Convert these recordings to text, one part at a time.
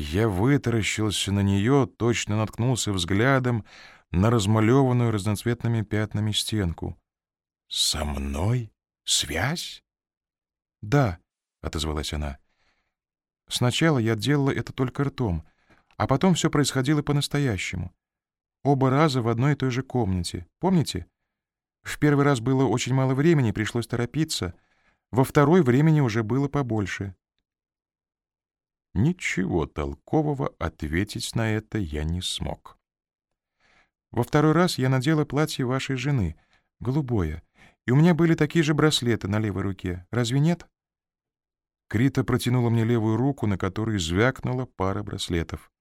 Я вытаращился на нее, точно наткнулся взглядом на размалеванную разноцветными пятнами стенку. «Со мной? Связь?» «Да», — отозвалась она. «Сначала я делала это только ртом, а потом все происходило по-настоящему. Оба раза в одной и той же комнате. Помните? В первый раз было очень мало времени, пришлось торопиться. Во второй времени уже было побольше. Ничего толкового ответить на это я не смог. Во второй раз я надела платье вашей жены, голубое, и у меня были такие же браслеты на левой руке. Разве нет? Крита протянула мне левую руку, на которой звякнула пара браслетов.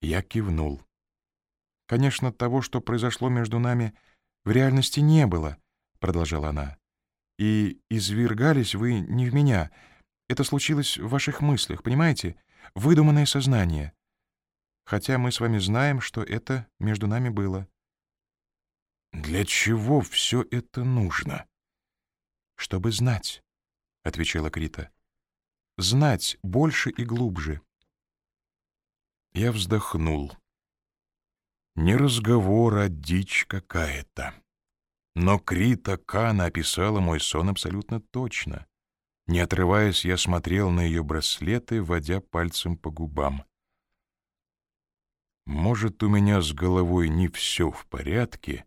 Я кивнул. Конечно, того, что произошло между нами, в реальности не было, — продолжала она. И извергались вы не в меня. Это случилось в ваших мыслях, понимаете? Выдуманное сознание. Хотя мы с вами знаем, что это между нами было. Для чего все это нужно? Чтобы знать, — отвечала Крита. Знать больше и глубже. Я вздохнул. Не разговор, а дичь какая-то. Но Крита Кана описала мой сон абсолютно точно. Не отрываясь, я смотрел на ее браслеты, водя пальцем по губам. Может, у меня с головой не все в порядке,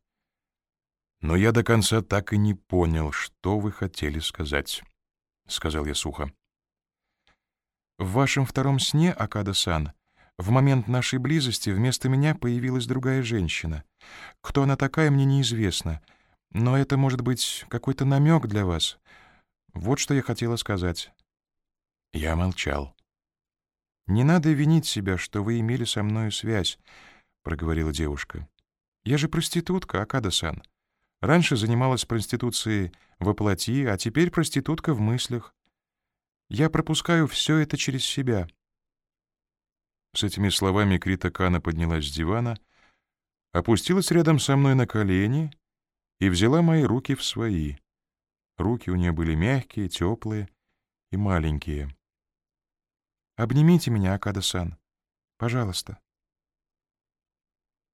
но я до конца так и не понял, что вы хотели сказать, — сказал я сухо. В вашем втором сне, Акада-сан, в момент нашей близости вместо меня появилась другая женщина. Кто она такая, мне неизвестно. Но это может быть какой-то намек для вас. Вот что я хотела сказать. Я молчал. «Не надо винить себя, что вы имели со мною связь», — проговорила девушка. «Я же проститутка, Акада-сан. Раньше занималась проституцией во плоти, а теперь проститутка в мыслях. Я пропускаю все это через себя». С этими словами Крита Кана поднялась с дивана, опустилась рядом со мной на колени и взяла мои руки в свои. Руки у нее были мягкие, теплые и маленькие. «Обнимите меня, Акада-сан. Пожалуйста».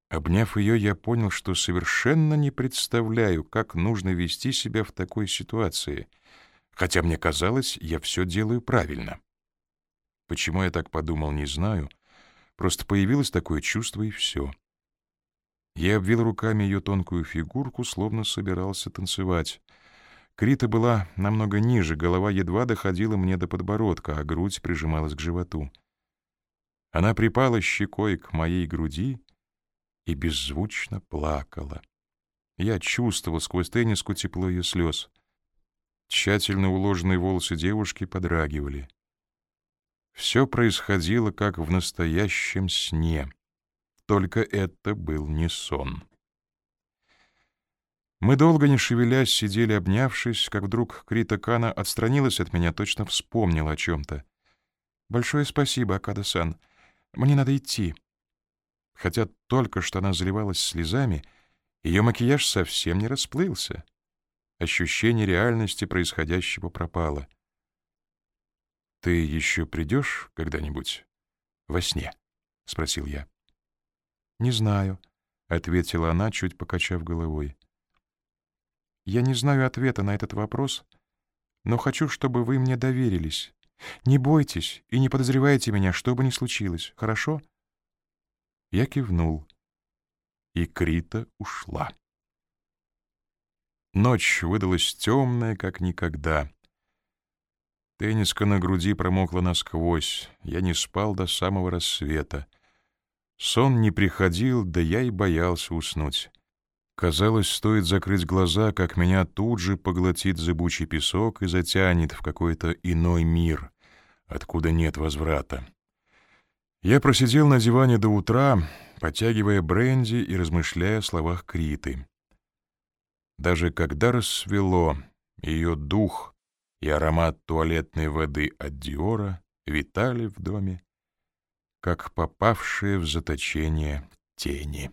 Обняв ее, я понял, что совершенно не представляю, как нужно вести себя в такой ситуации, хотя мне казалось, я все делаю правильно. Почему я так подумал, не знаю, Просто появилось такое чувство, и все. Я обвил руками ее тонкую фигурку, словно собирался танцевать. Крита была намного ниже, голова едва доходила мне до подбородка, а грудь прижималась к животу. Она припала щекой к моей груди и беззвучно плакала. Я чувствовал сквозь тенниску тепло ее слез. Тщательно уложенные волосы девушки подрагивали. Все происходило, как в настоящем сне. Только это был не сон. Мы долго не шевелясь сидели, обнявшись, как вдруг Крита Кана отстранилась от меня, точно вспомнила о чем-то. «Большое спасибо, Акада-сан. Мне надо идти». Хотя только что она заливалась слезами, ее макияж совсем не расплылся. Ощущение реальности происходящего пропало. «Ты еще придешь когда-нибудь во сне?» — спросил я. «Не знаю», — ответила она, чуть покачав головой. «Я не знаю ответа на этот вопрос, но хочу, чтобы вы мне доверились. Не бойтесь и не подозревайте меня, что бы ни случилось, хорошо?» Я кивнул, и Крита ушла. Ночь выдалась темная, как никогда. Тенниска на груди промокла насквозь. Я не спал до самого рассвета. Сон не приходил, да я и боялся уснуть. Казалось, стоит закрыть глаза, как меня тут же поглотит зыбучий песок и затянет в какой-то иной мир, откуда нет возврата. Я просидел на диване до утра, потягивая бренди и размышляя о словах Криты. Даже когда рассвело, ее дух — и аромат туалетной воды от Диора витали в доме, как попавшие в заточение тени.